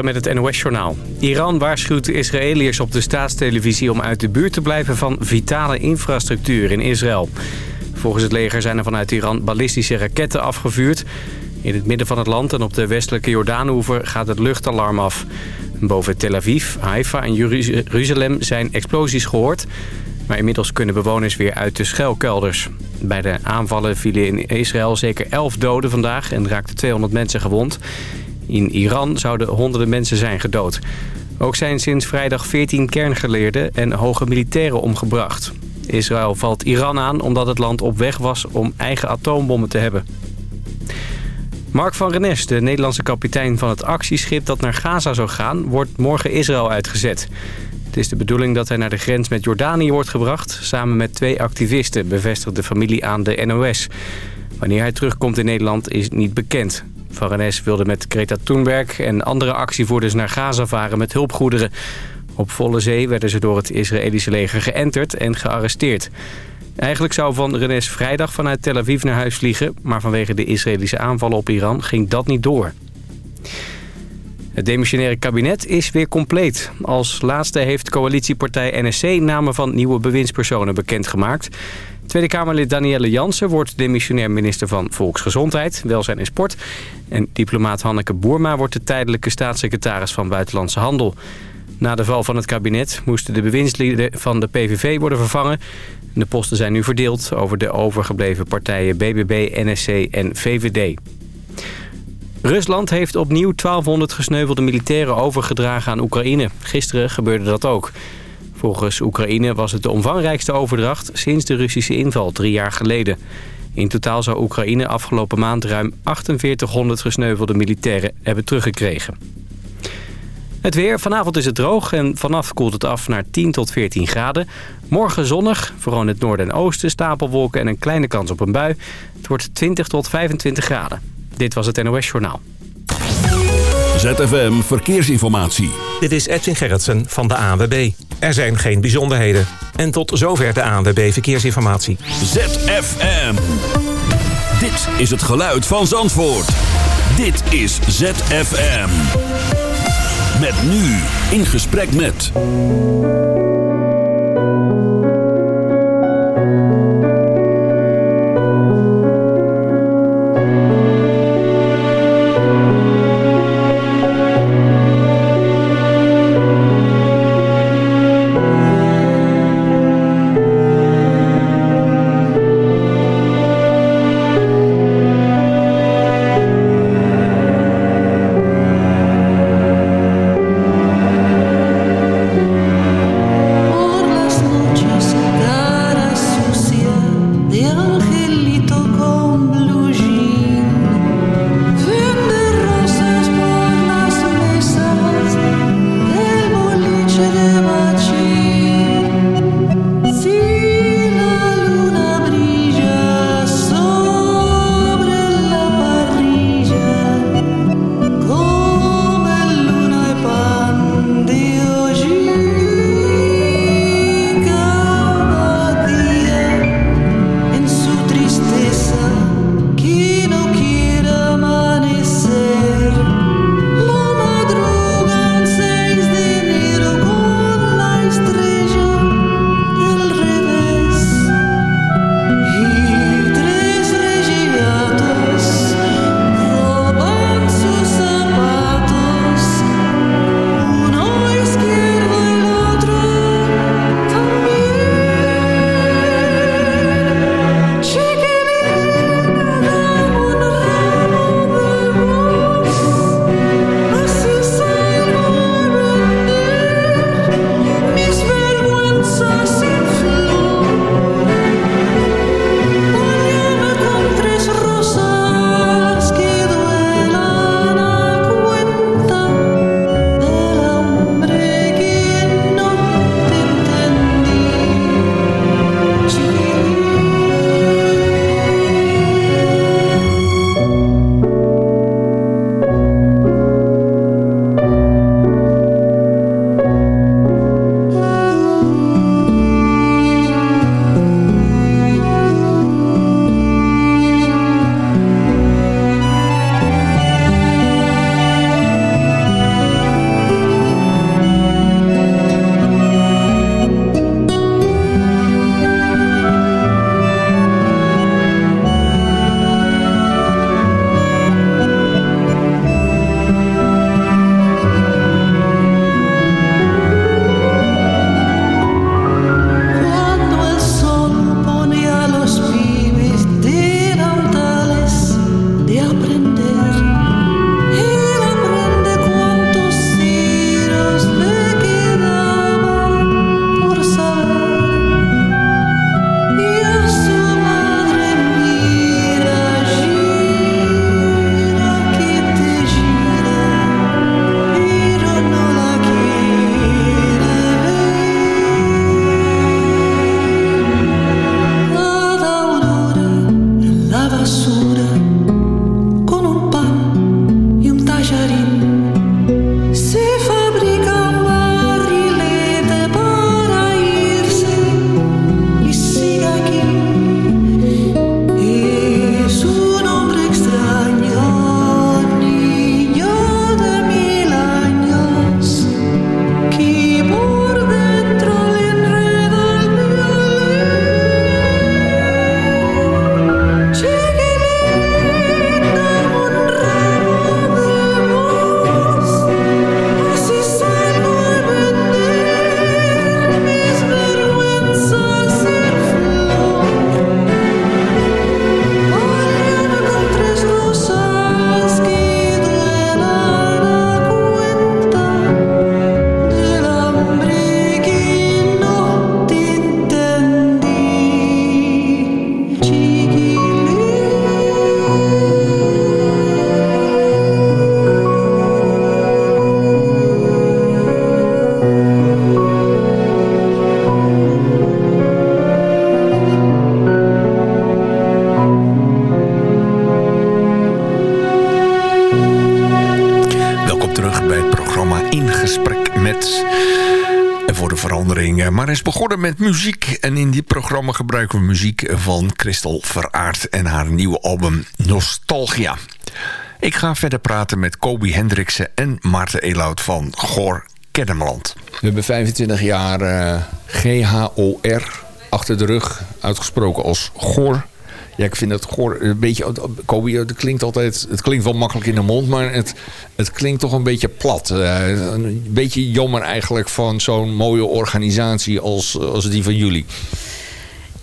Met het NOS-journaal. Iran waarschuwt Israëliërs op de staatstelevisie om uit de buurt te blijven van vitale infrastructuur in Israël. Volgens het leger zijn er vanuit Iran ballistische raketten afgevuurd. In het midden van het land en op de westelijke Jordaanoever gaat het luchtalarm af. Boven Tel Aviv, Haifa en Jeruzalem zijn explosies gehoord... maar inmiddels kunnen bewoners weer uit de schuilkelders. Bij de aanvallen vielen in Israël zeker 11 doden vandaag... en raakten 200 mensen gewond. In Iran zouden honderden mensen zijn gedood. Ook zijn sinds vrijdag 14 kerngeleerden en hoge militairen omgebracht. Israël valt Iran aan omdat het land op weg was om eigen atoombommen te hebben. Mark van Renes, de Nederlandse kapitein van het actieschip dat naar Gaza zou gaan, wordt morgen Israël uitgezet. Het is de bedoeling dat hij naar de grens met Jordanië wordt gebracht... samen met twee activisten, bevestigt de familie aan de NOS. Wanneer hij terugkomt in Nederland is niet bekend. Van wilde met Greta Thunberg en andere actievoerders naar Gaza varen met hulpgoederen. Op volle zee werden ze door het Israëlische leger geënterd en gearresteerd. Eigenlijk zou Van Renes vrijdag vanuit Tel Aviv naar huis vliegen... maar vanwege de Israëlische aanvallen op Iran ging dat niet door. Het demissionaire kabinet is weer compleet. Als laatste heeft coalitiepartij NSC namen van nieuwe bewindspersonen bekendgemaakt. Tweede Kamerlid Danielle Jansen wordt demissionair minister van Volksgezondheid, Welzijn en Sport. En diplomaat Hanneke Boerma wordt de tijdelijke staatssecretaris van Buitenlandse Handel. Na de val van het kabinet moesten de bewindslieden van de PVV worden vervangen. De posten zijn nu verdeeld over de overgebleven partijen BBB, NSC en VVD. Rusland heeft opnieuw 1200 gesneuvelde militairen overgedragen aan Oekraïne. Gisteren gebeurde dat ook. Volgens Oekraïne was het de omvangrijkste overdracht sinds de Russische inval drie jaar geleden. In totaal zou Oekraïne afgelopen maand ruim 4800 gesneuvelde militairen hebben teruggekregen. Het weer. Vanavond is het droog en vanaf koelt het af naar 10 tot 14 graden. Morgen zonnig, vooral in het noorden en oosten, stapelwolken en een kleine kans op een bui. Het wordt 20 tot 25 graden. Dit was het NOS Journaal. ZFM Verkeersinformatie. Dit is Edwin Gerritsen van de ANWB. Er zijn geen bijzonderheden. En tot zover de ANWB Verkeersinformatie. ZFM. Dit is het geluid van Zandvoort. Dit is ZFM. Met nu in gesprek met... met muziek. En in dit programma gebruiken we muziek van Christel Veraard... en haar nieuwe album Nostalgia. Ik ga verder praten met Kobi Hendriksen en Maarten Eloud van Goor Kennemerland. We hebben 25 jaar uh, eh, GHOR achter de rug, uitgesproken als Goor ja, ik vind het gewoon een beetje... Kobe, het klinkt altijd... Het klinkt wel makkelijk in de mond, maar het, het klinkt toch een beetje plat. Uh, een beetje jammer eigenlijk van zo'n mooie organisatie als, als die van jullie.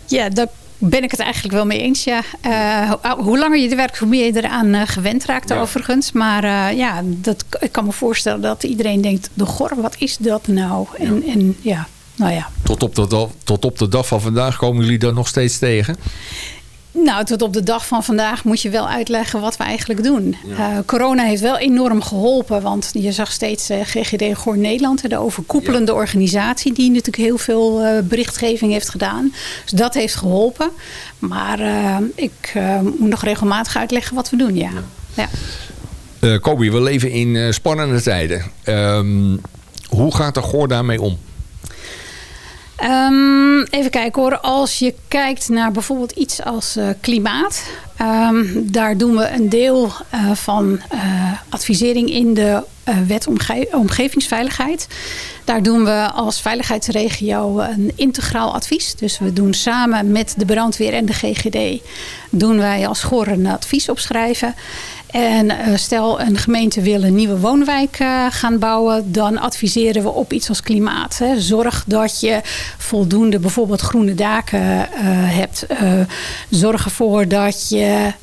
Ja, daar ben ik het eigenlijk wel mee eens, ja. Uh, hoe langer je er werkt, hoe meer je eraan uh, gewend raakt overigens. Maar uh, ja, dat, ik kan me voorstellen dat iedereen denkt... de gor, wat is dat nou? En ja, en, ja nou ja. Tot op, de, tot op de dag van vandaag komen jullie daar nog steeds tegen? Nou, tot op de dag van vandaag moet je wel uitleggen wat we eigenlijk doen. Uh, corona heeft wel enorm geholpen, want je zag steeds uh, GGD Goor Nederland, de overkoepelende organisatie, die natuurlijk heel veel uh, berichtgeving heeft gedaan. Dus dat heeft geholpen. Maar ik moet nog regelmatig uitleggen wat we doen, ja. ja. Kobi, we leven in spannende tijden. Um, hoe gaat de Goor daarmee om? Um, even kijken hoor. Als je kijkt naar bijvoorbeeld iets als uh, klimaat. Um, daar doen we een deel uh, van uh, advisering in de wet omge omgevingsveiligheid. Daar doen we als veiligheidsregio een integraal advies. Dus we doen samen met de brandweer en de GGD... doen wij als GOR een advies opschrijven... En uh, stel een gemeente wil een nieuwe woonwijk uh, gaan bouwen, dan adviseren we op iets als klimaat. Zorg dat je voldoende bijvoorbeeld groene daken uh, hebt. zorg ervoor dat je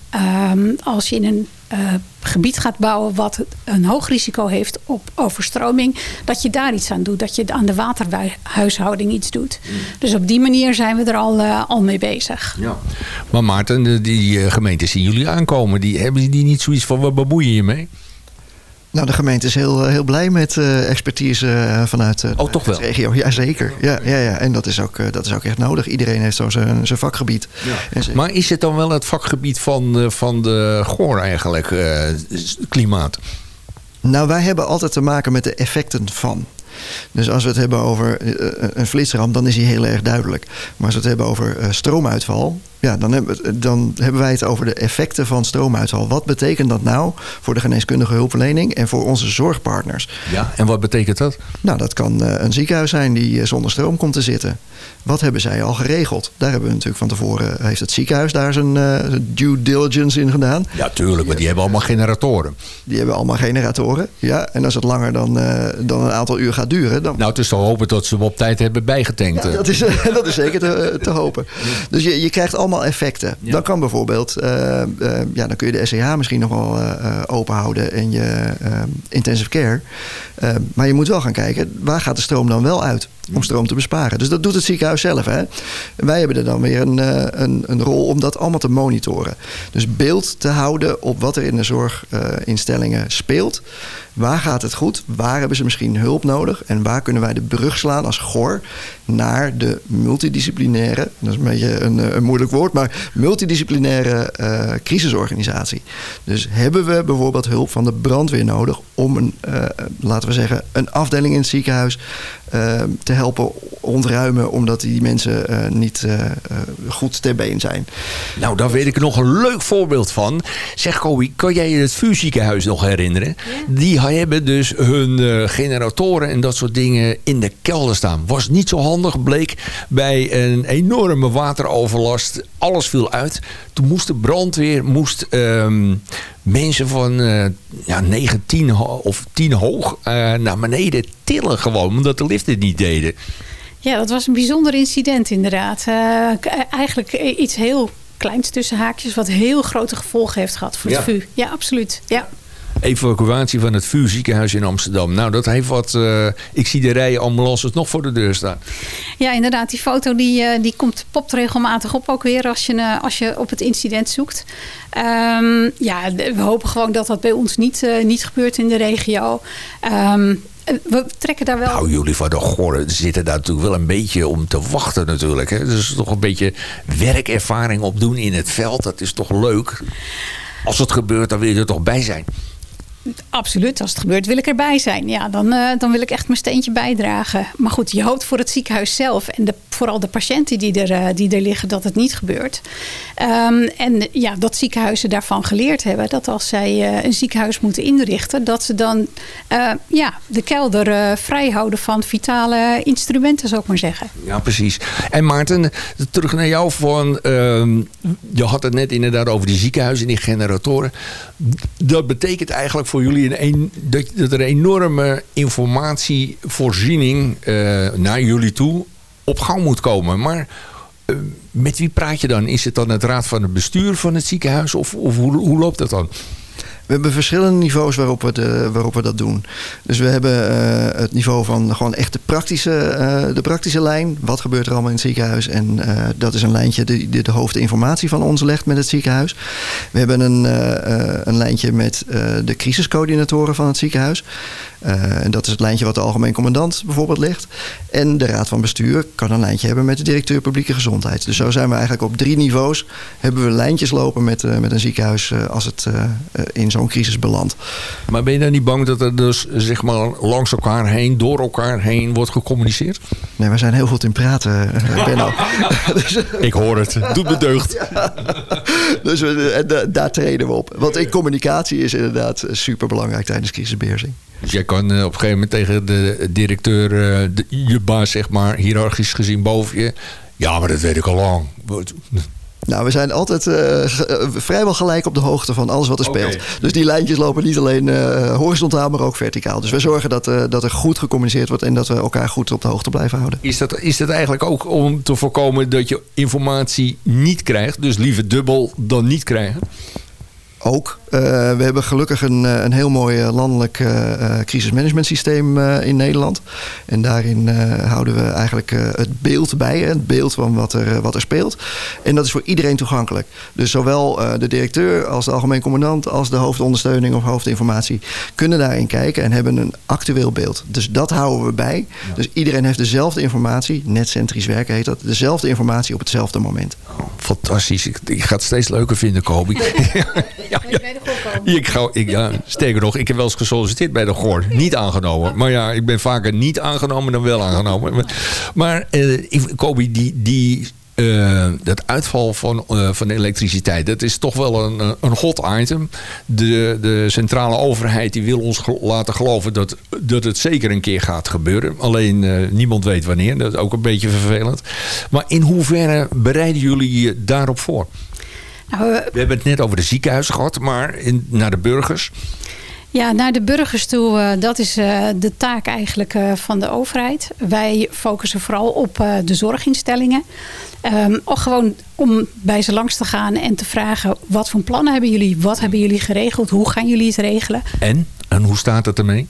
um, als je in een uh, gebied gaat bouwen wat een hoog risico heeft op overstroming, dat je daar iets aan doet. Dat je aan de waterhuishouding iets doet. Mm. Dus op die manier zijn we er al, uh, al mee bezig. Ja. Maar Maarten, die uh, gemeenten zien jullie aankomen. Die, hebben die niet zoiets van, wat bemoeien je mee? Nou, de gemeente is heel, heel blij met uh, expertise vanuit uh, oh, toch wel? de regio. Ja, zeker. Ja, ja, ja. En dat is, ook, dat is ook echt nodig. Iedereen heeft zo zijn, zijn vakgebied. Ja. Maar is het dan wel het vakgebied van, van de GOR eigenlijk, uh, klimaat? Nou, wij hebben altijd te maken met de effecten van. Dus als we het hebben over een flitsramp, dan is die heel erg duidelijk. Maar als we het hebben over stroomuitval, ja, dan hebben, dan hebben wij het over de effecten van stroomuitval. Wat betekent dat nou voor de geneeskundige hulpverlening en voor onze zorgpartners? Ja, en wat betekent dat? Nou, dat kan eh, een ziekenhuis zijn die eh, zonder stroom komt te zitten. Wat hebben zij al geregeld? Daar hebben we natuurlijk van tevoren, heeft het ziekenhuis daar zijn uh, due diligence in gedaan. Ja, tuurlijk, maar die hebben allemaal generatoren. Die hebben allemaal generatoren, ja. En als het langer dan, uh, dan een aantal uur gaat duren... Dan... Nou, het is te hopen dat ze hem op tijd hebben bijgetankt. Ja, dat, is, dat is zeker te, te hopen. Dus je, je krijgt allemaal effecten. Dan kan bijvoorbeeld, uh, ja, dan kun je de SEH misschien nog wel uh, open houden en je intensive care. maar je moet wel gaan kijken, waar gaat de stroom dan wel uit? Om stroom te besparen. Dus dat doet het ziekenhuis zelf. Hè? Wij hebben er dan weer een, een, een, rol om dat allemaal te monitoren. Dus beeld te houden op wat er in de zorginstellingen speelt. Waar gaat het goed? Waar hebben ze misschien hulp nodig? En waar kunnen wij de brug slaan als GOR naar de multidisciplinaire, dat is een beetje een, eh, een moeilijk woord, maar multidisciplinaire uh, crisisorganisatie. Dus hebben we bijvoorbeeld hulp van de brandweer nodig om een, uh, laten we zeggen, een afdeling in het ziekenhuis te helpen ontruimen, omdat die mensen niet goed ter been zijn. Nou, daar weet ik nog een leuk voorbeeld van. Zeg Kobi, kan jij je het vuurziekenhuis nog herinneren? Ja. Die hebben dus hun generatoren en dat soort dingen in de kelder staan. Was niet zo handig handig bleek bij een enorme wateroverlast. Alles viel uit. Toen moest de brandweer moest, um, mensen van uh, ja, 9, 10 of 10 hoog uh, naar beneden tillen gewoon. Omdat de liften niet deden. Ja, dat was een bijzonder incident inderdaad. Uh, eigenlijk iets heel kleins tussen haakjes... wat heel grote gevolgen heeft gehad voor het VU. Ja, absoluut. Ja evacuatie van het vuurziekenhuis in Amsterdam. Nou, dat heeft wat... Uh, ik zie de rijen ambulances nog voor de deur staan. Ja, inderdaad. Die foto die, die komt, popt regelmatig op ook weer als je, als je op het incident zoekt. Um, ja, we hopen gewoon dat dat bij ons niet, niet gebeurt in de regio. Um, we trekken daar wel... Nou, jullie van de Goren zitten daar natuurlijk wel een beetje om te wachten natuurlijk. Hè? Dus toch een beetje werkervaring opdoen in het veld. Dat is toch leuk? Als het gebeurt, dan wil je er toch bij zijn. Absoluut, als het gebeurt wil ik erbij zijn. Ja, dan, uh, dan wil ik echt mijn steentje bijdragen. Maar goed, je hoopt voor het ziekenhuis zelf en de, vooral de patiënten die er, uh, die er liggen dat het niet gebeurt. Um, en ja, dat ziekenhuizen daarvan geleerd hebben dat als zij uh, een ziekenhuis moeten inrichten, dat ze dan ja, de kelder vrij houden van vitale instrumenten, zou ik maar zeggen. Ja, precies. En Maarten, terug naar jou van, ehm, je had het net inderdaad over die ziekenhuizen en die generatoren. Dat betekent eigenlijk voor jullie een, dat, er een enorme informatievoorziening uh, naar jullie toe op gang moet komen. Maar uh, met wie praat je dan? Is het dan het raad van het bestuur van het ziekenhuis? Of, of hoe, hoe loopt dat dan? We hebben verschillende niveaus waarop we, waarop we dat doen. Dus we hebben uh, het niveau van gewoon echt de praktische, uh, de praktische lijn. Wat gebeurt er allemaal in het ziekenhuis? En uh, dat is een lijntje die de, hoofdinformatie van ons legt met het ziekenhuis. We hebben een, een lijntje met de crisiscoördinatoren van het ziekenhuis. en dat is het lijntje wat de algemeen commandant bijvoorbeeld ligt. En de raad van bestuur kan een lijntje hebben met de directeur publieke gezondheid. Dus zo zijn we eigenlijk op drie niveaus. Hebben we lijntjes lopen met, met een ziekenhuis als het in zo'n crisis belandt. Maar ben je dan niet bang dat er dus zeg maar langs elkaar heen, door elkaar heen wordt gecommuniceerd? Nee, we zijn heel goed in praten, Benno. dus, Ik hoor het. Doet me deugd. Ja. Dus we, en, daar trainen we op. Want in communicatie is inderdaad super belangrijk tijdens crisisbeheersing. Dus jij kan op een gegeven moment tegen de directeur, de, je baas zeg maar, hiërarchisch gezien boven je. Ja, maar dat weet ik al lang. Nou, we zijn altijd uh, vrijwel gelijk op de hoogte van alles wat er speelt. Dus die lijntjes lopen niet alleen uh, horizontaal, maar ook verticaal. Dus we zorgen dat, uh, dat er goed gecommuniceerd wordt en dat we elkaar goed op de hoogte blijven houden. Is dat, is dat eigenlijk ook om te voorkomen dat je informatie niet krijgt? Dus liever dubbel dan niet krijgen? Ook. Uh, we hebben gelukkig een, een heel mooi landelijk uh, crisismanagement systeem uh, in Nederland. En daarin houden we eigenlijk het beeld bij. Het beeld van wat er, wat er speelt. En dat is voor iedereen toegankelijk. Dus zowel de directeur als de algemeen commandant... als de hoofdondersteuning of hoofdinformatie... kunnen daarin kijken en hebben een actueel beeld. Dus dat houden we bij. Ja. Dus iedereen heeft dezelfde informatie. Netcentrisch werken heet dat. Dezelfde informatie op hetzelfde moment. Oh, fantastisch. Ik, ik ga het steeds leuker vinden, Kobi. ja, ja. Ik ga, ik, ja, nog, ik heb wel eens gesolliciteerd bij de GOR. Niet aangenomen. Maar ja, ik ben vaker niet aangenomen dan wel aangenomen. Maar, maar uh, Kobi, die, die uh, dat uitval van, uh, van de elektriciteit, dat is toch wel een, een hot item. De, de centrale overheid die wil ons gel laten geloven dat, dat het zeker een keer gaat gebeuren. Alleen uh, niemand weet wanneer. Dat is ook een beetje vervelend. Maar in hoeverre bereiden jullie je daarop voor? Nou, we, we hebben het net over de ziekenhuis gehad, maar in, naar de burgers. Ja, naar de burgers toe, uh, dat is uh, de taak eigenlijk uh, van de overheid. Wij focussen vooral op de zorginstellingen. Um, gewoon om bij ze langs te gaan en te vragen... wat voor plannen hebben jullie? Wat hebben jullie geregeld? Hoe gaan jullie het regelen? En? En hoe staat het ermee?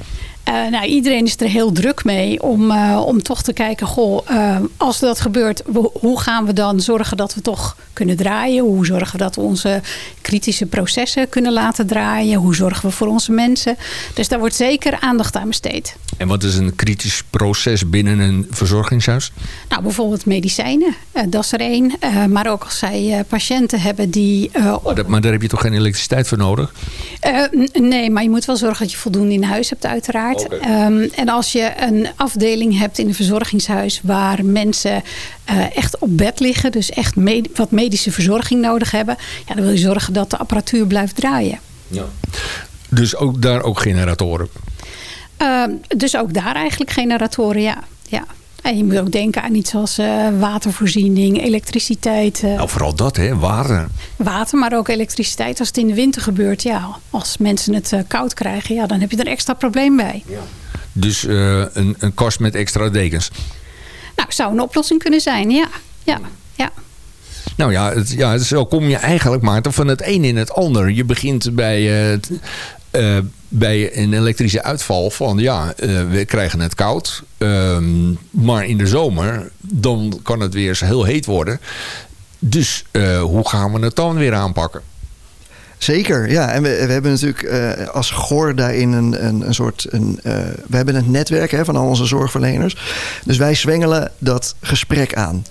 Uh, nou, iedereen is er heel druk mee om, uh, om toch te kijken... Goh, uh, als dat gebeurt, hoe gaan we dan zorgen dat we toch kunnen draaien? Hoe zorgen we dat we onze kritische processen kunnen laten draaien? Hoe zorgen we voor onze mensen? Dus daar wordt zeker aandacht aan besteed. En wat is een kritisch proces binnen een verzorgingshuis? Nou, bijvoorbeeld medicijnen. dat is er één. maar ook als zij patiënten hebben die... Oh, dat, maar daar heb je toch geen elektriciteit voor nodig? nee, maar je moet wel zorgen dat je voldoende in huis hebt uiteraard. Okay. Um, en als je een afdeling hebt in een verzorgingshuis waar mensen uh, echt op bed liggen, dus echt med wat medische verzorging nodig hebben, ja, dan wil je zorgen dat de apparatuur blijft draaien. Ja. Dus ook daar ook generatoren? Uh, dus ook daar eigenlijk generatoren, ja. ja. En je moet ook denken aan iets als uh, watervoorziening, elektriciteit. Uh, nou, vooral dat, hè? Water. Water, maar ook elektriciteit. Als het in de winter gebeurt, ja. Als mensen het uh, koud krijgen, ja, dan heb je er extra probleem bij. Ja. Dus een, een kast met extra dekens? Nou, zou een oplossing kunnen zijn, ja. Ja, ja. Nou ja, het, ja, zo kom je eigenlijk maar van het een in het ander. Je begint bij uh, bij een elektrische uitval van ja, uh, we krijgen het koud. Um, maar in de zomer, dan kan het weer heel heet worden. Dus uh, hoe gaan we het dan weer aanpakken? Zeker, ja. En we, we hebben natuurlijk uh, als GOR daarin een, een, een soort... Een, we hebben het netwerk hè, van al onze zorgverleners. Dus wij zwengelen dat gesprek aan.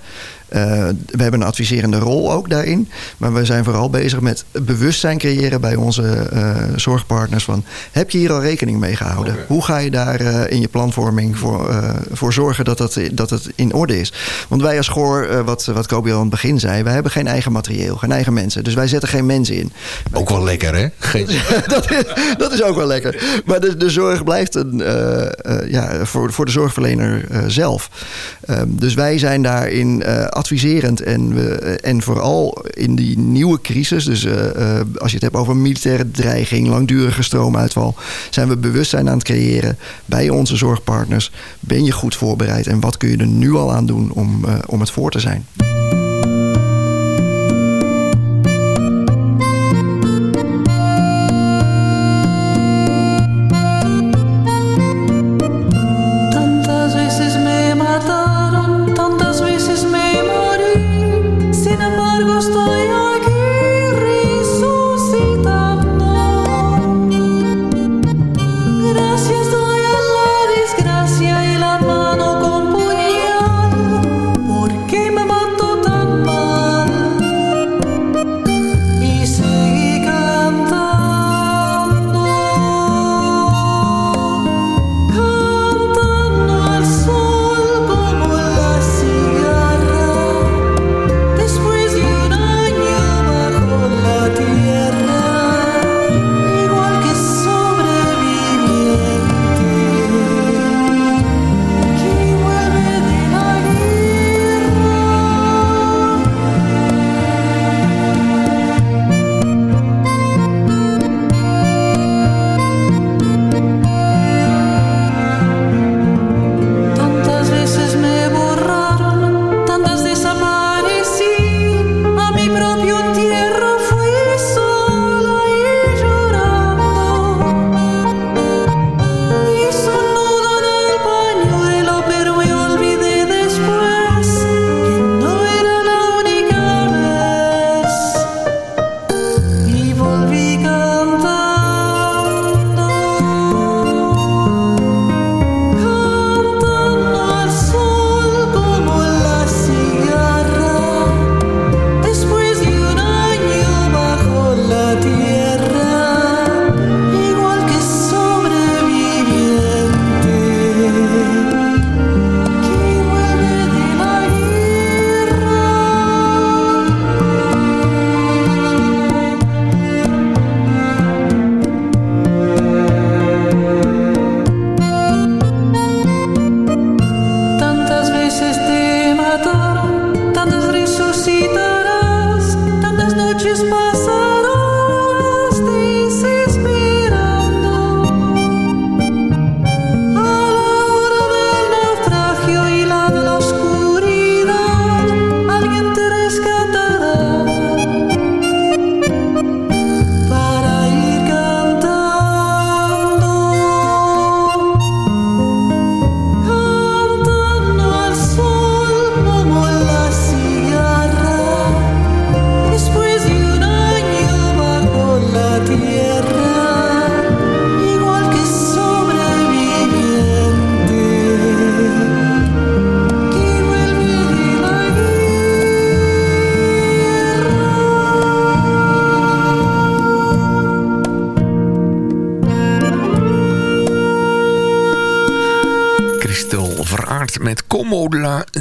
We hebben een adviserende rol ook daarin. Maar we zijn vooral bezig met bewustzijn creëren bij onze zorgpartners. Van, heb je hier al rekening mee gehouden? Hoe ga je daar in je planvorming voor, voor zorgen dat, dat, dat het in orde is? Want wij als Goor, wat, wat Kobi al aan het begin zei... wij hebben geen eigen materieel, geen eigen mensen. Dus wij zetten geen mensen in. Ook wel lekker, hè? Geen... dat, is, dat is ook wel lekker. Maar de, de zorg blijft een, ja, voor, voor de zorgverlener zelf. Ehm, dus wij zijn daarin adviserend en, we, en vooral in die nieuwe crisis... dus als je het hebt over militaire dreiging, langdurige stroomuitval... zijn we bewustzijn aan het creëren bij onze zorgpartners. Ben je goed voorbereid en wat kun je er nu al aan doen om, om het voor te zijn?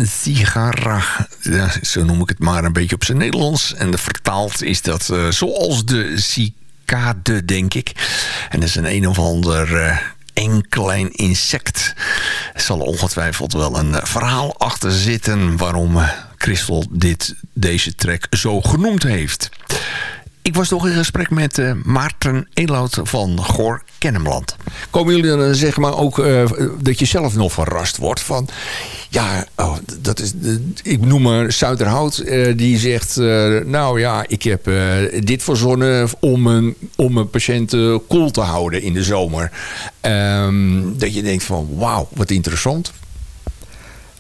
Sigara. Ja, zo noem ik het maar een beetje op zijn Nederlands. En de vertaald is dat uh, zoals de cicade, denk ik. En dat is een een of ander uh, klein insect. Er zal ongetwijfeld wel een uh, verhaal achter zitten... waarom Christel dit, deze track zo genoemd heeft. Ik was toch in gesprek met Maarten Elout van Goor Kennemland. Komen jullie dan zeg maar ook uh, dat je zelf nog verrast wordt van... Ja, oh, dat is, ik noem maar Zuiderhout. Uh, die zegt, nou ja, ik heb dit verzonnen om een, om een patiënt koel te houden in de zomer. Um, dat je denkt van, wauw, wat interessant.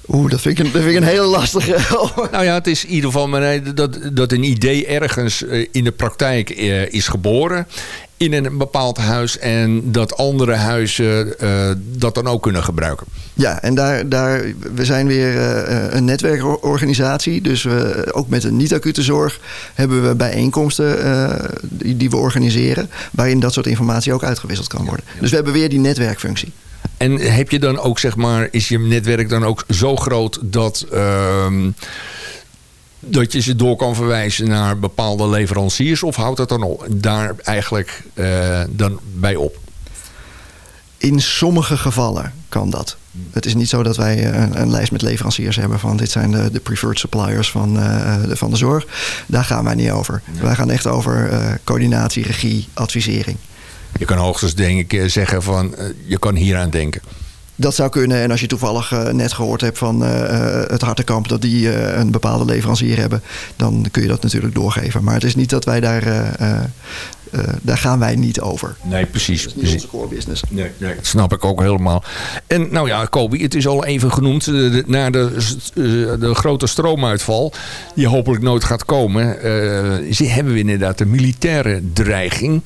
Oeh, dat vind ik een, dat vind ik een hele lastige. nou ja, het is in ieder geval maar, dat, dat een idee ergens eh, in de praktijk eh, is geboren in een bepaald huis en dat andere huizen uh, dat dan ook kunnen gebruiken. Ja, en daar, daar, we zijn weer uh, een netwerkorganisatie. Dus we, ook met een niet-acute zorg hebben we bijeenkomsten uh, die, die, we organiseren... waarin dat soort informatie ook uitgewisseld kan worden. Dus we hebben weer die netwerkfunctie. En heb je dan ook, zeg maar, is je netwerk dan ook zo groot dat... Uh, dat je ze door kan verwijzen naar bepaalde leveranciers? Of houdt dat dan op, daar eigenlijk uh, dan bij op? In sommige gevallen kan dat. Het is niet zo dat wij een, een, lijst met leveranciers hebben van dit zijn de, de preferred suppliers van, uh, de, van de zorg. Daar gaan wij niet over. Wij gaan echt over uh, coördinatie, regie, advisering. Je kan hoogstens denk ik zeggen van je kan hieraan denken. Dat zou kunnen. En als je toevallig uh, net gehoord hebt van uh, het Hartenkamp... dat die uh, een bepaalde leverancier hebben... dan kun je dat natuurlijk doorgeven. Maar het is niet dat wij daar... daar gaan wij niet over. Nee, precies. Dat is niet onze core business. Nee, nee, dat snap ik ook helemaal. En nou ja, Kobi, het is al even genoemd... De, na de, de grote stroomuitval... die hopelijk nooit gaat komen... hebben we inderdaad de militaire dreiging...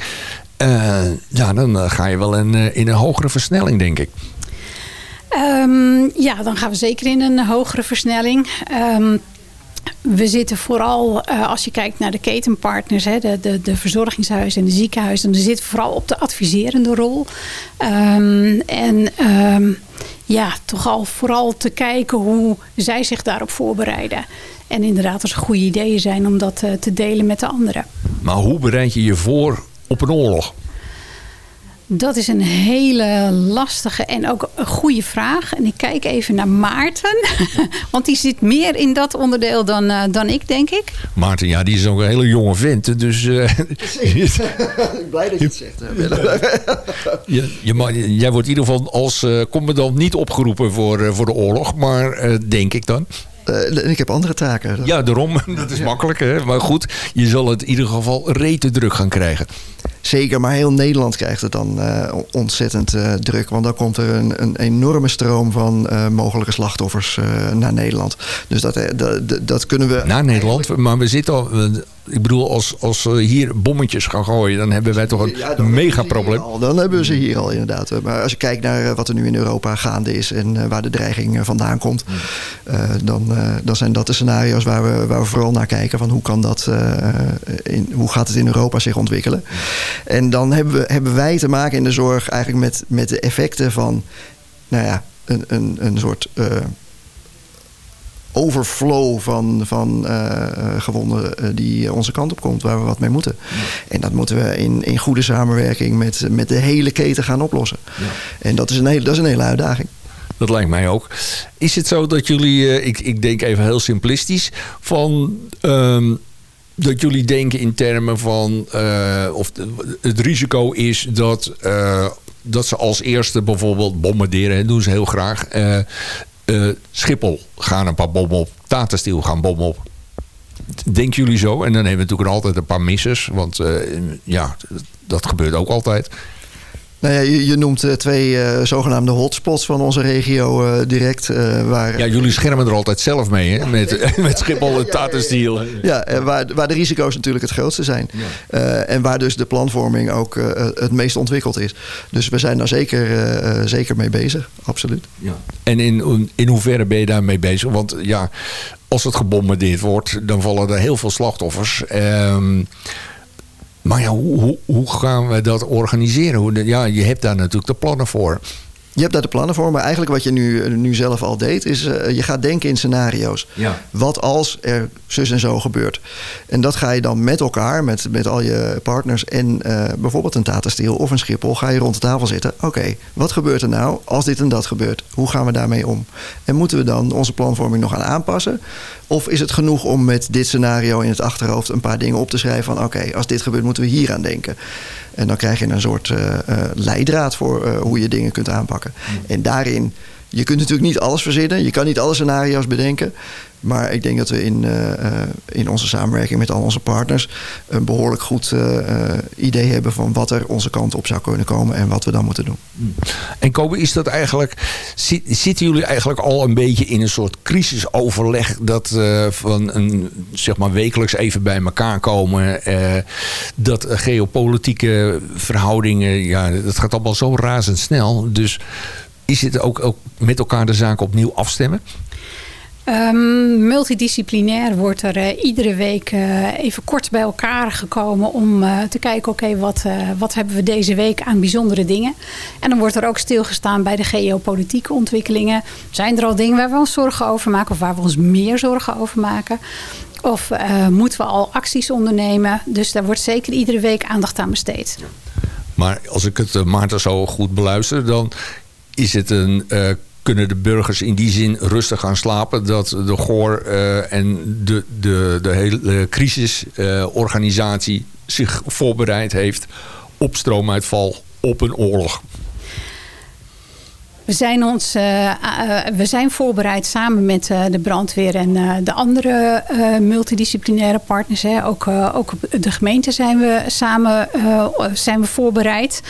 ja, dan ga je wel in, in een hogere versnelling, denk ik. Um, ja, dan gaan we zeker in een hogere versnelling. Um, we zitten vooral, uh, als je kijkt naar de ketenpartners, hè, de, de, de verzorgingshuizen en de ziekenhuizen, dan zitten we vooral op de adviserende rol. Um, en ja, toch al vooral te kijken hoe zij zich daarop voorbereiden. En inderdaad, als er goede ideeën zijn om dat te delen met de anderen. Maar hoe bereid je je voor op een oorlog? Dat is een hele lastige en ook een goede vraag. En ik kijk even naar Maarten. Want die zit meer in dat onderdeel dan, uh, dan ik, denk ik. Maarten, ja, die is ook een hele jonge vent. Dus, uh, Blij dat je het zegt. je, je, jij wordt in ieder geval als uh, commandant niet opgeroepen voor, voor de oorlog. Maar denk ik dan. Uh, ik heb andere taken. Ja, daarom. Dat is ja. makkelijk. Hè? Maar goed, je zal het in ieder geval rete druk gaan krijgen. Zeker, maar heel Nederland krijgt het dan uh, ontzettend uh, druk. Want dan komt er een, een enorme stroom van uh, mogelijke slachtoffers naar Nederland. Dus dat, dat, dat, kunnen we... Naar Nederland? Maar we zitten al... Ik bedoel, als, als we hier bommetjes gaan gooien... dan hebben wij toch een ja, mega probleem. Dan hebben we ze hier al inderdaad. Maar als je kijkt naar wat er nu in Europa gaande is... en waar de dreiging vandaan komt... dan, dan zijn dat de scenario's waar we, waar we vooral naar kijken. Van hoe, kan dat, in, hoe gaat het in Europa zich ontwikkelen? En dan hebben, we, hebben wij te maken in de zorg eigenlijk met, met de effecten van, nou ja, een, een, een soort uh, overflow van, van uh, gewonden die onze kant op komt, waar we wat mee moeten. Ja. En dat moeten we in, in goede samenwerking met, met de hele keten gaan oplossen. Ja. En dat is, een hele, dat is een hele uitdaging. Dat lijkt mij ook. Is het zo dat jullie, ik, ik denk even heel simplistisch, van um, dat jullie denken in termen van... Uh, of het risico is dat, uh, dat ze als eerste bijvoorbeeld bombarderen. En doen ze heel graag. Uh, Schiphol gaan een paar bommen op. Tata gaan bommen op. Denken jullie zo? En dan hebben we natuurlijk altijd een paar missers. Want ja, dat gebeurt ook altijd. Nou ja, je, je noemt uh, twee uh, zogenaamde hotspots van onze regio uh, direct. waar, ja, jullie schermen er altijd zelf mee, hè? Met, met Schiphol en Tata Steel. Ja, en waar, waar de risico's natuurlijk het grootste zijn. Ja. en waar dus de planvorming ook het meest ontwikkeld is. Dus we zijn daar zeker, zeker mee bezig, absoluut. Ja. En in, in hoeverre ben je daarmee bezig? Want ja, als het gebombardeerd wordt, dan vallen er heel veel slachtoffers. Ehm maar ja, hoe, hoe, gaan we dat organiseren? Ja, je hebt daar natuurlijk de plannen voor. Je hebt daar de plannen voor, maar eigenlijk wat je nu, nu zelf al deed, is uh, je gaat denken in scenario's. Ja. Wat als er zus en zo gebeurt? En dat ga je dan met elkaar, met, met al je partners en uh, bijvoorbeeld een Tata Steel of een Schiphol, ga je rond de tafel zitten. Oké, okay, wat gebeurt er nou als dit en dat gebeurt? Hoe gaan we daarmee om? En moeten we dan onze planvorming nog aan aanpassen? Of is het genoeg om met dit scenario in het achterhoofd een paar dingen op te schrijven van oké, okay, als dit gebeurt moeten we hier aan denken. En dan krijg je een soort uh, uh, leidraad voor uh, hoe je dingen kunt aanpakken. Mm. En daarin je kunt natuurlijk niet alles verzinnen. Je kan niet alle scenario's bedenken. Maar ik denk dat we in, uh, in onze samenwerking met al onze partners een behoorlijk goed uh, idee hebben van wat er onze kant op zou kunnen komen en wat we dan moeten doen. Hmm. En Kobe, is dat eigenlijk. Zitten jullie eigenlijk al een beetje in een soort crisisoverleg dat van een zeg maar wekelijks even bij elkaar komen? dat geopolitieke verhoudingen, ja, dat gaat allemaal zo razendsnel. Dus is het ook, ook met elkaar de zaken opnieuw afstemmen? Um, multidisciplinair wordt er uh, iedere week uh, even kort bij elkaar gekomen om uh, te kijken, oké, okay, wat, wat hebben we deze week aan bijzondere dingen? En dan wordt er ook stilgestaan bij de geopolitieke ontwikkelingen. Zijn er al dingen waar we ons zorgen over maken of waar we ons meer zorgen over maken? Of moeten we al acties ondernemen? Dus daar wordt zeker iedere week aandacht aan besteed. Maar als ik het Maarten zo goed beluister, dan is het een kunnen de burgers in die zin rustig gaan slapen. Dat de GOR uh, en de, de, de hele crisisorganisatie uh, zich voorbereid heeft op stroomuitval, op een oorlog. We zijn, ons, uh, uh, we zijn voorbereid samen met uh, de brandweer en de andere multidisciplinaire partners. Hè. Ook, ook de gemeente zijn we samen zijn we voorbereid.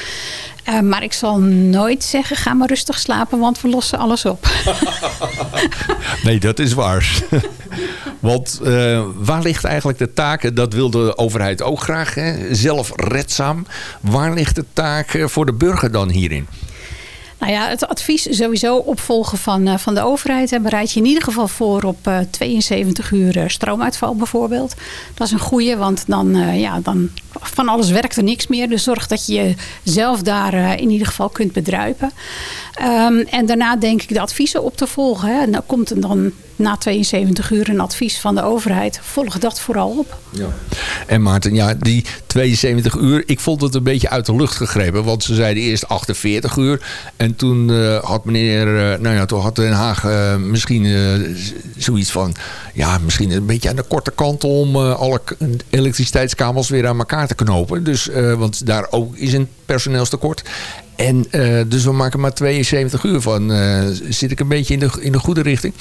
Maar ik zal nooit zeggen, ga maar rustig slapen, want we lossen alles op. nee, dat is waar. want waar ligt eigenlijk de taak? Dat wil de overheid ook graag, hè? zelfredzaam. Waar ligt de taak voor de burger dan hierin? Nou ja, het advies sowieso opvolgen van, uh, van de overheid. En bereid je in ieder geval voor op uh, 72 uur stroomuitval bijvoorbeeld. Dat is een goede, want dan, ja, dan van alles werkt er niks meer. Dus zorg dat je jezelf daar in ieder geval kunt bedruipen. Um, en daarna denk ik de adviezen op te volgen. Hè. En dan komt er dan na 72 uur een advies van de overheid. Volg dat vooral op. Ja. En Maarten, ja, die 72 uur, ik vond het een beetje uit de lucht gegrepen. Want ze zeiden eerst 48 uur. En toen uh, had meneer, uh, nou ja, toen had Den Haag misschien zoiets van... Ja, misschien een beetje aan de korte kant om alle elektriciteitskabels weer aan elkaar te knopen. Dus, want daar ook is een personeelstekort. En dus we maken maar 72 uur van. zit ik een beetje in de, in de goede richting?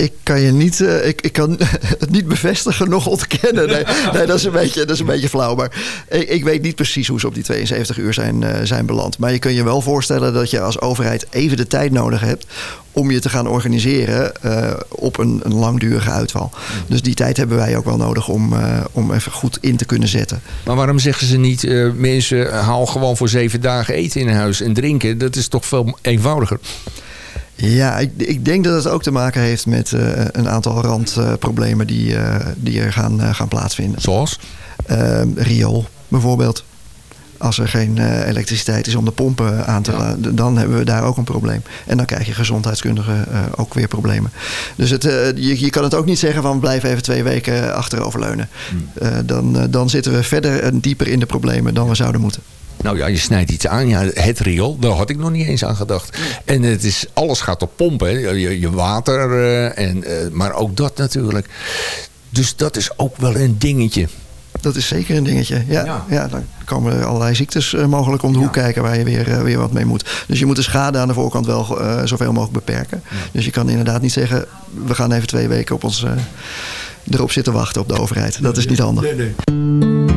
Ik kan je niet, uh, ik, ik kan het niet bevestigen, nog ontkennen. Nee, nee, dat, is een beetje, dat is een beetje flauw. Maar ik, ik weet niet precies hoe ze op die 72 uur zijn, uh, zijn beland. Maar je kunt je wel voorstellen dat je als overheid even de tijd nodig hebt om je te gaan organiseren uh, op een, een, langdurige uitval. Dus die tijd hebben wij ook wel nodig om, om even goed in te kunnen zetten. Maar waarom zeggen ze niet, mensen haal gewoon voor zeven dagen eten in huis en drinken? Dat is toch veel eenvoudiger? Ja, ik, ik, denk dat het ook te maken heeft met uh, een aantal randproblemen uh, die, uh, die er gaan, gaan plaatsvinden. Zoals? Ehm, riool bijvoorbeeld. Als er geen elektriciteit is om de pompen aan te laten, ja. dan hebben we daar ook een probleem. En dan krijg je gezondheidskundigen ook weer problemen. Dus het, je, je, kan het ook niet zeggen van blijf even twee weken achteroverleunen. Hmm. dan, dan zitten we verder en dieper in de problemen dan we zouden moeten. Nou ja, je snijdt iets aan. Ja, het riool, daar had ik nog niet eens aan gedacht. En het is, alles gaat op pompen. Je, je, water, uh, en, uh, maar ook dat natuurlijk. Dus dat is ook wel een dingetje. Dat is zeker een dingetje. Ja, ja. ja dan komen er allerlei ziektes uh, mogelijk om de hoek kijken waar je weer, weer wat mee moet. Dus je moet de schade aan de voorkant wel zoveel mogelijk beperken. Ja. Dus je kan inderdaad niet zeggen, we gaan even twee weken op ons erop zitten wachten op de overheid. Dat is niet handig. Nee, nee.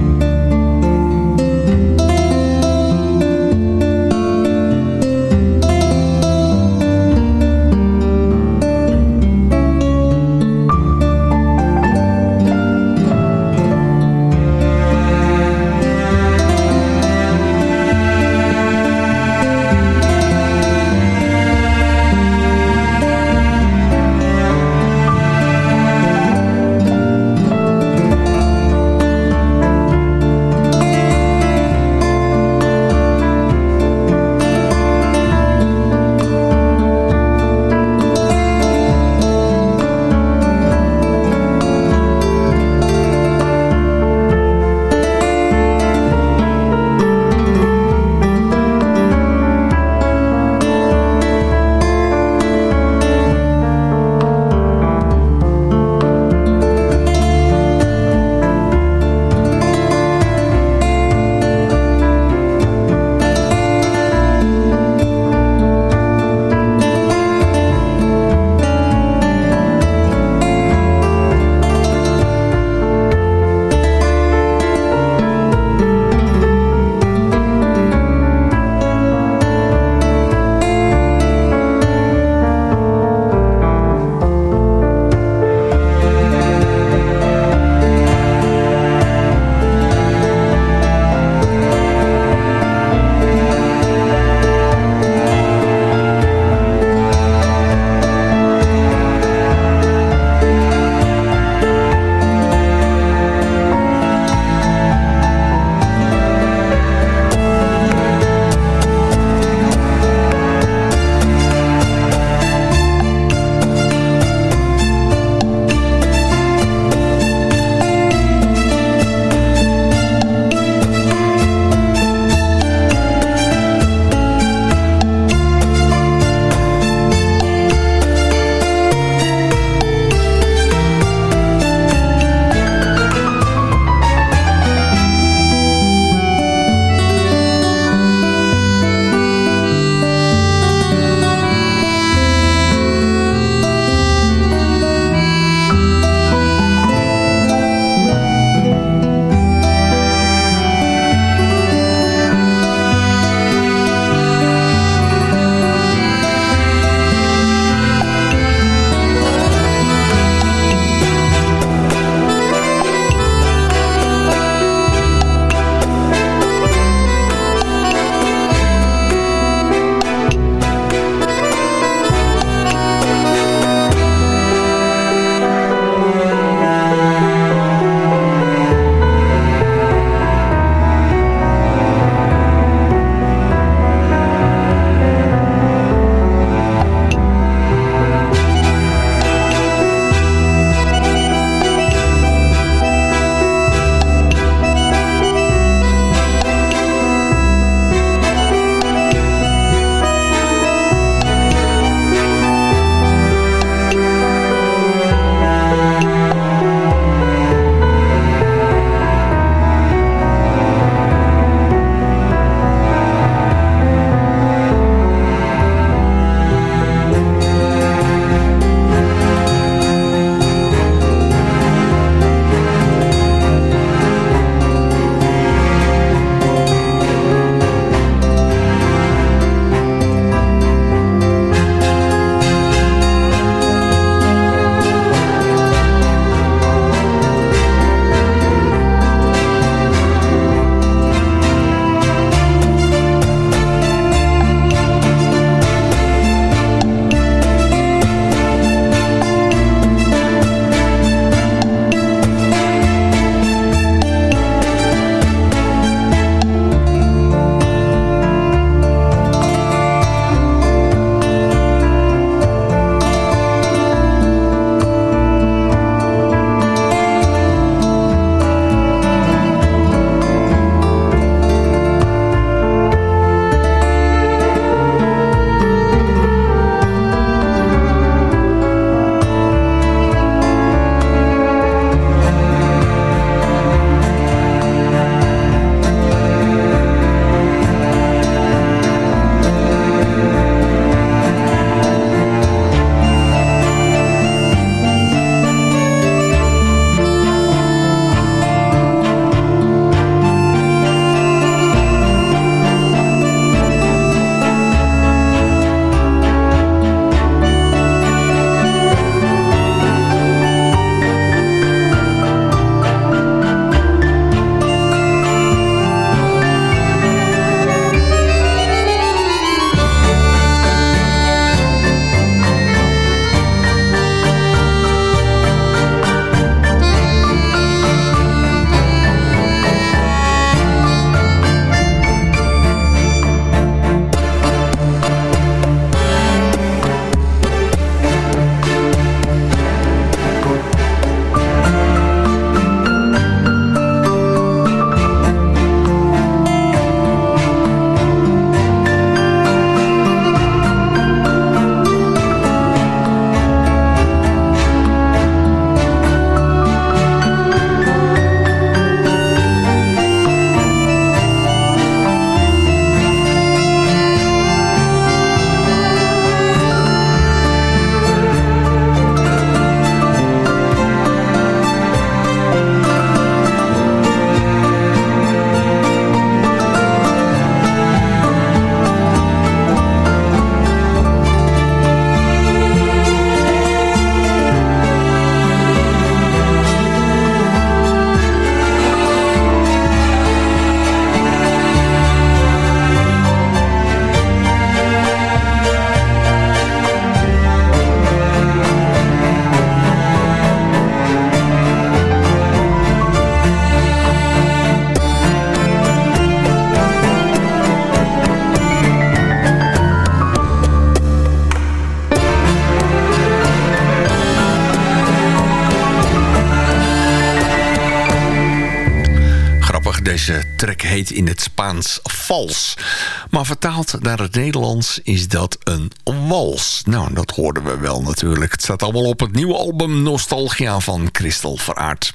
Vertaald naar het Nederlands is dat een wals. Nou, dat hoorden we wel natuurlijk. Het staat allemaal op het nieuwe album Nostalgia van Christel Veraard.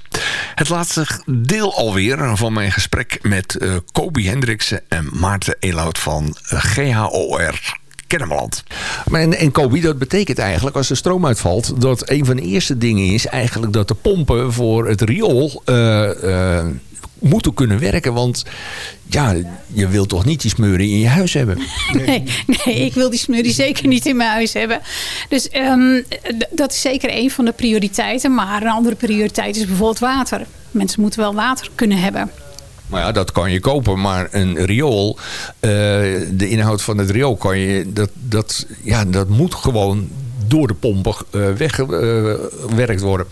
Het laatste deel alweer van mijn gesprek met uh, Kobe Hendriksen en Maarten Elout van uh, GHOR Kennemerland. En, en Kobe, dat betekent eigenlijk als de stroom uitvalt... dat een van de eerste dingen is eigenlijk dat de pompen voor het riool... Uh, moeten kunnen werken. Want ja, je wilt toch niet die smeurie in je huis hebben? Nee, nee ik wil die smeurie zeker niet in mijn huis hebben. Dus um, dat is zeker een van de prioriteiten. Maar een andere prioriteit is bijvoorbeeld water. Mensen moeten wel water kunnen hebben. Maar ja, dat kan je kopen. Maar een riool, uh, de inhoud van het riool kan je... Dat, dat, ja, dat moet gewoon door de pompen uh, weggewerkt worden.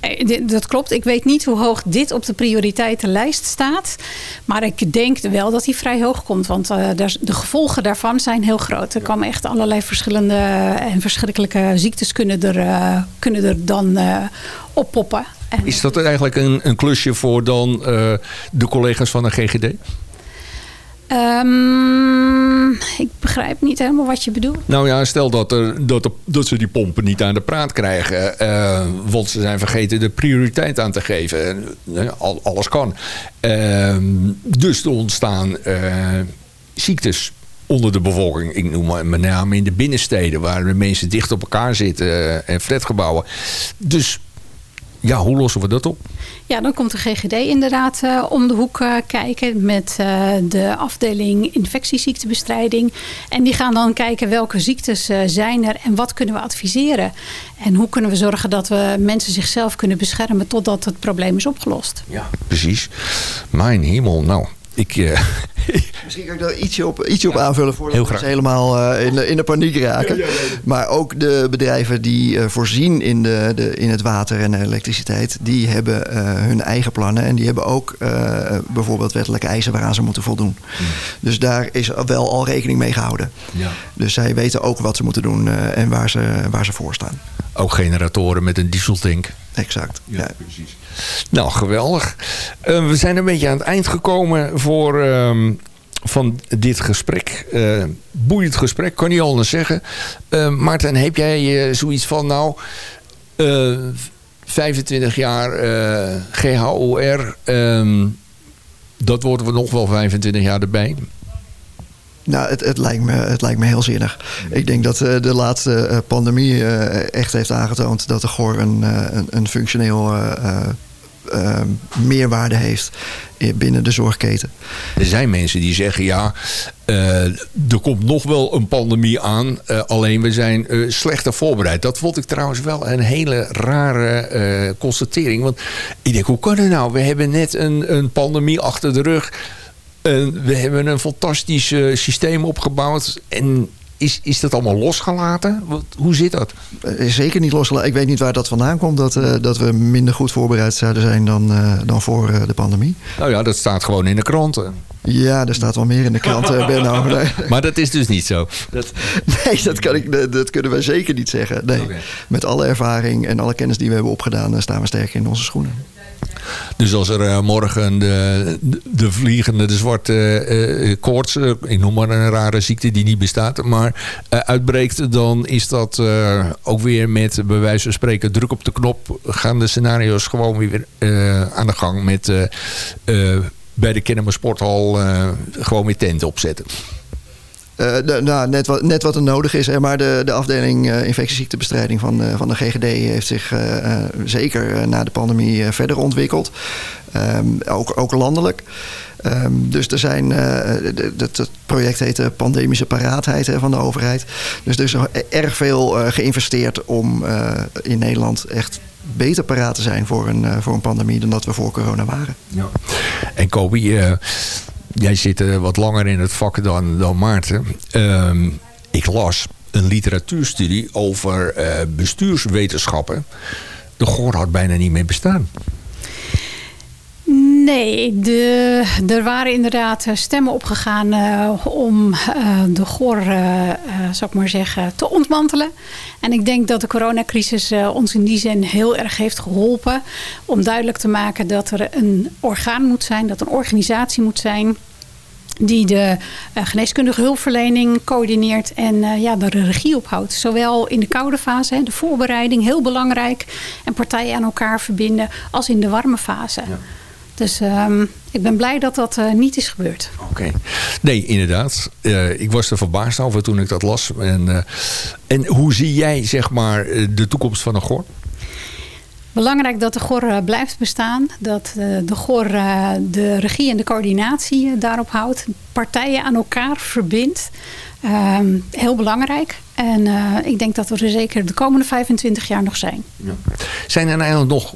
Eh, dat klopt. Ik weet niet hoe hoog dit op de prioriteitenlijst staat. Maar ik denk wel dat hij vrij hoog komt. Want uh, de gevolgen daarvan zijn heel groot. Er komen echt allerlei verschillende en verschrikkelijke ziektes kunnen er, kunnen er dan oppoppen. En Is dat eigenlijk een, een klusje voor dan de collega's van de GGD? Um, ik begrijp niet helemaal wat je bedoelt. Nou ja, stel dat, er, dat, dat ze die pompen niet aan de praat krijgen. Uh, want ze zijn vergeten de prioriteit aan te geven. Uh, alles kan. Uh, dus er ontstaan eh, ziektes onder de bevolking. Ik noem maar met name in de binnensteden... waar de mensen dicht op elkaar zitten en flatgebouwen. Dus ja, hoe lossen we dat op? Ja, dan komt de GGD inderdaad uh, om de hoek uh, kijken met uh, de afdeling infectieziektebestrijding. En die gaan dan kijken welke ziektes zijn er en wat kunnen we adviseren. En hoe kunnen we zorgen dat we mensen zichzelf kunnen beschermen totdat het probleem is opgelost. Ja, precies. Mijn hemel, nou, ik, Misschien kan ik daar ietsje op, ietsje op aanvullen voordat we helemaal uh, in, de, in de paniek raken. Ja, ja, ja, maar ook de bedrijven die uh, voorzien in, de, de, in het water en de elektriciteit, die hebben hun eigen plannen. En die hebben ook bijvoorbeeld wettelijke eisen waaraan ze moeten voldoen. Hmm. Dus daar is wel al rekening mee gehouden. Dus zij weten ook wat ze moeten doen en waar ze, waar ze voor staan. Ook generatoren met een dieseltank. Exact. Ja, precies. Nou, geweldig. Uh, we zijn een beetje aan het eind gekomen voor, uh, van dit gesprek. Uh, boeiend gesprek, kan niet anders zeggen. Maarten, heb jij zoiets van, nou, 25 jaar GHOR, um, dat worden we nog wel 25 jaar erbij. Nou, het, het, lijkt me, het lijkt me heel zinnig. Ik denk dat uh, de laatste uh, pandemie uh, echt heeft aangetoond dat de GOR een, een, functioneel meerwaarde heeft binnen de zorgketen. Er zijn mensen die zeggen ja, er komt nog wel een pandemie aan, alleen we zijn slechter voorbereid. Dat vond ik trouwens wel een hele rare constatering. Want ik denk, hoe kan het nou? We hebben net een, een pandemie achter de rug we hebben een fantastisch systeem opgebouwd. En is, is dat allemaal losgelaten? Wat, hoe zit dat? Uh, zeker niet losgelaten. Ik weet niet waar dat vandaan komt. Dat, uh, dat we minder goed voorbereid zouden zijn dan, dan voor de pandemie. Nou ja, dat staat gewoon in de kranten. Ja, er staat wel meer in de kranten, Benno. Nee. Maar dat is dus niet zo? Dat... Nee, dat, kan ik, dat kunnen wij zeker niet zeggen. Nee. Okay. Met alle ervaring en alle kennis die we hebben opgedaan... staan we sterk in onze schoenen. Dus als er uh, morgen de, de vliegende, de zwarte uh, koorts, uh, ik noem maar een rare ziekte die niet bestaat, maar uitbreekt, dan is dat ook weer met, bij wijze van spreken, druk op de knop, gaan de scenario's gewoon weer aan de gang met bij de Kennemer Sporthal gewoon weer tenten opzetten. Uh, nou, net, wat, net wat er nodig is. Maar de, de afdeling uh, infectieziektebestrijding van, uh, van de GGD heeft zich zeker na de pandemie verder ontwikkeld. Um, ook, ook landelijk. Um, dus er zijn, het project heet Pandemische Paraatheid van de overheid. Dus er is erg veel geïnvesteerd om in Nederland echt beter paraat te zijn voor een, voor een pandemie dan dat we voor corona waren. Ja. En Kobi, jij zit uh, wat langer in het vak dan, Maarten. Uh, ik las een literatuurstudie over uh, bestuurswetenschappen. De Goor had bijna niet meer bestaan. Nee, de, er waren inderdaad stemmen opgegaan uh, om uh, de GOR, zou ik maar zeggen, te ontmantelen. En ik denk dat de coronacrisis ons in die zin heel erg heeft geholpen om duidelijk te maken dat er een orgaan moet zijn, dat een organisatie moet zijn die de geneeskundige hulpverlening coördineert en uh, ja, de regie ophoudt. Zowel in de koude fase, hè, de voorbereiding, heel belangrijk. En partijen aan elkaar verbinden, als in de warme fase. Ja. Dus um, ik ben blij dat dat uh, niet is gebeurd. Oké. Okay. Nee, inderdaad. ik was er verbaasd over toen ik dat las. En, en hoe zie jij zeg maar, de toekomst van een GOR? Belangrijk dat de GOR blijft bestaan. Dat de GOR de regie en de coördinatie daarop houdt. Partijen aan elkaar verbindt. Ehm, heel belangrijk. En ik denk dat we er zeker de komende 25 jaar nog zijn. Ja. Zijn er nou nog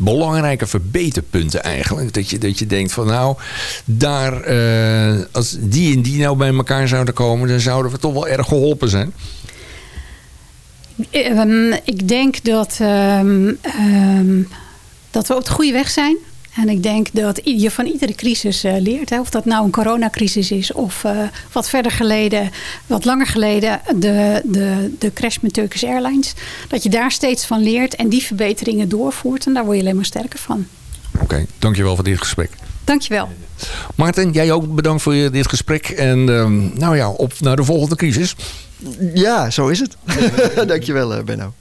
belangrijke verbeterpunten eigenlijk? Dat je, dat je denkt van nou, daar, als die en die nou bij elkaar zouden komen... dan zouden we toch wel erg geholpen zijn. Um, ik denk dat, um, um, dat we op de goede weg zijn. En ik denk dat je van iedere crisis uh, leert. Hè. Of dat nou een coronacrisis is of uh, wat verder geleden, wat langer geleden, de, de, de crash met Turkish Airlines. Dat je daar steeds van leert en die verbeteringen doorvoert. En daar word je alleen maar sterker van. Oké, okay, dankjewel voor dit gesprek. Dankjewel. Maarten, jij ook bedankt voor dit gesprek. En nou ja, op naar de volgende crisis. Ja, zo is het. Dankjewel, Benno.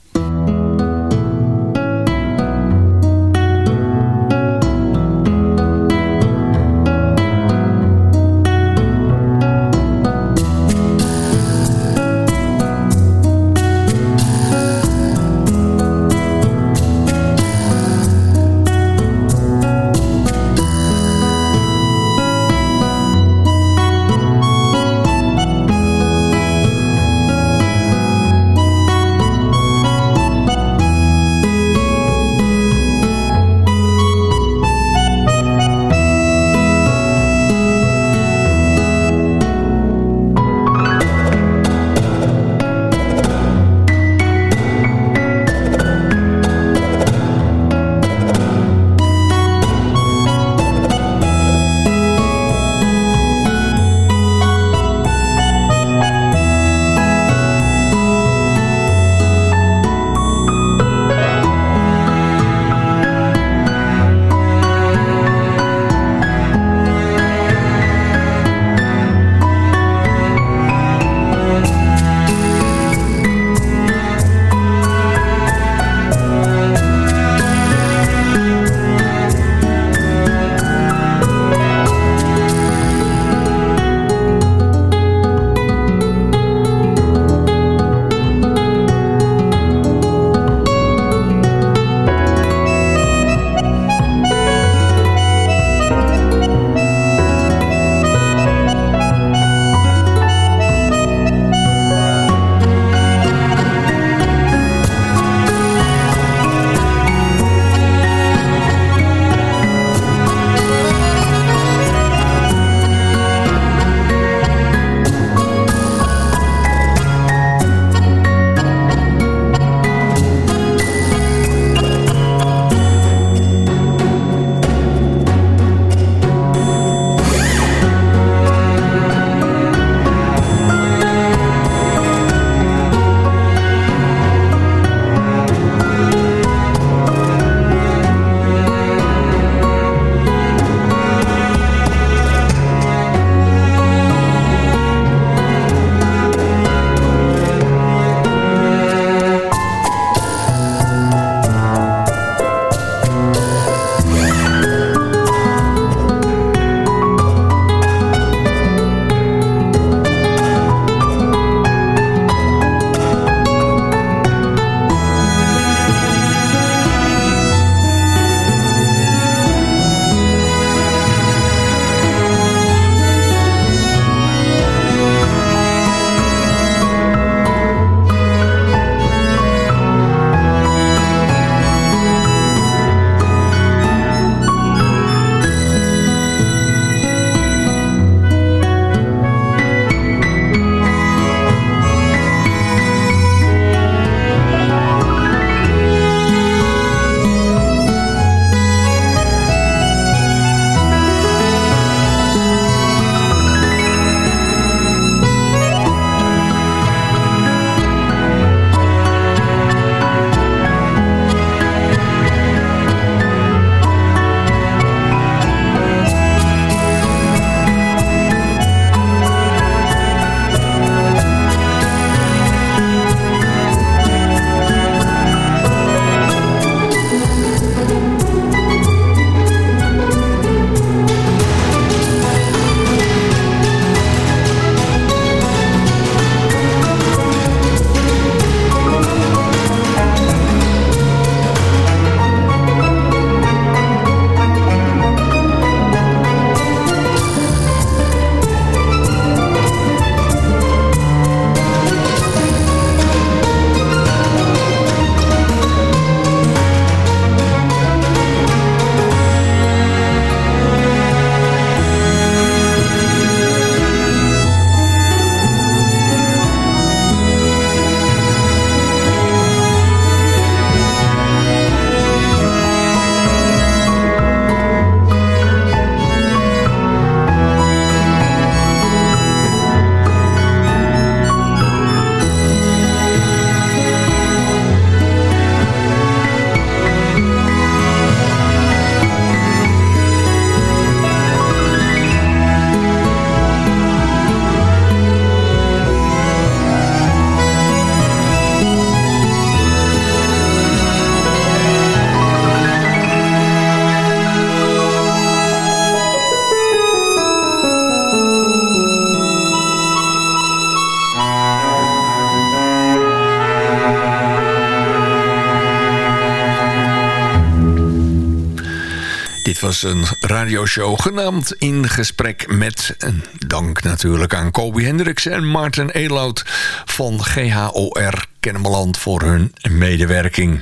Was een radioshow genaamd In Gesprek met... een dank natuurlijk aan Kobe Hendricks en Maarten Elout van GHOR Kennemerland voor hun medewerking.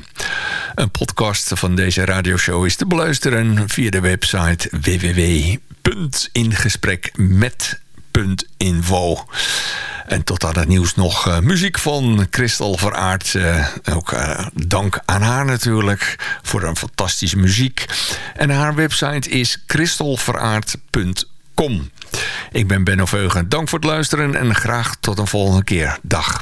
Een podcast van deze radioshow is te beluisteren via de website www.ingesprekmet.info. En tot aan het nieuws nog uh, muziek van Christel Veraard. Uh, ook uh, dank aan haar natuurlijk voor een fantastische muziek. En haar website is christelveraard.com. Ik ben Benno Veugen. Dank voor het luisteren en graag tot een volgende keer. Dag.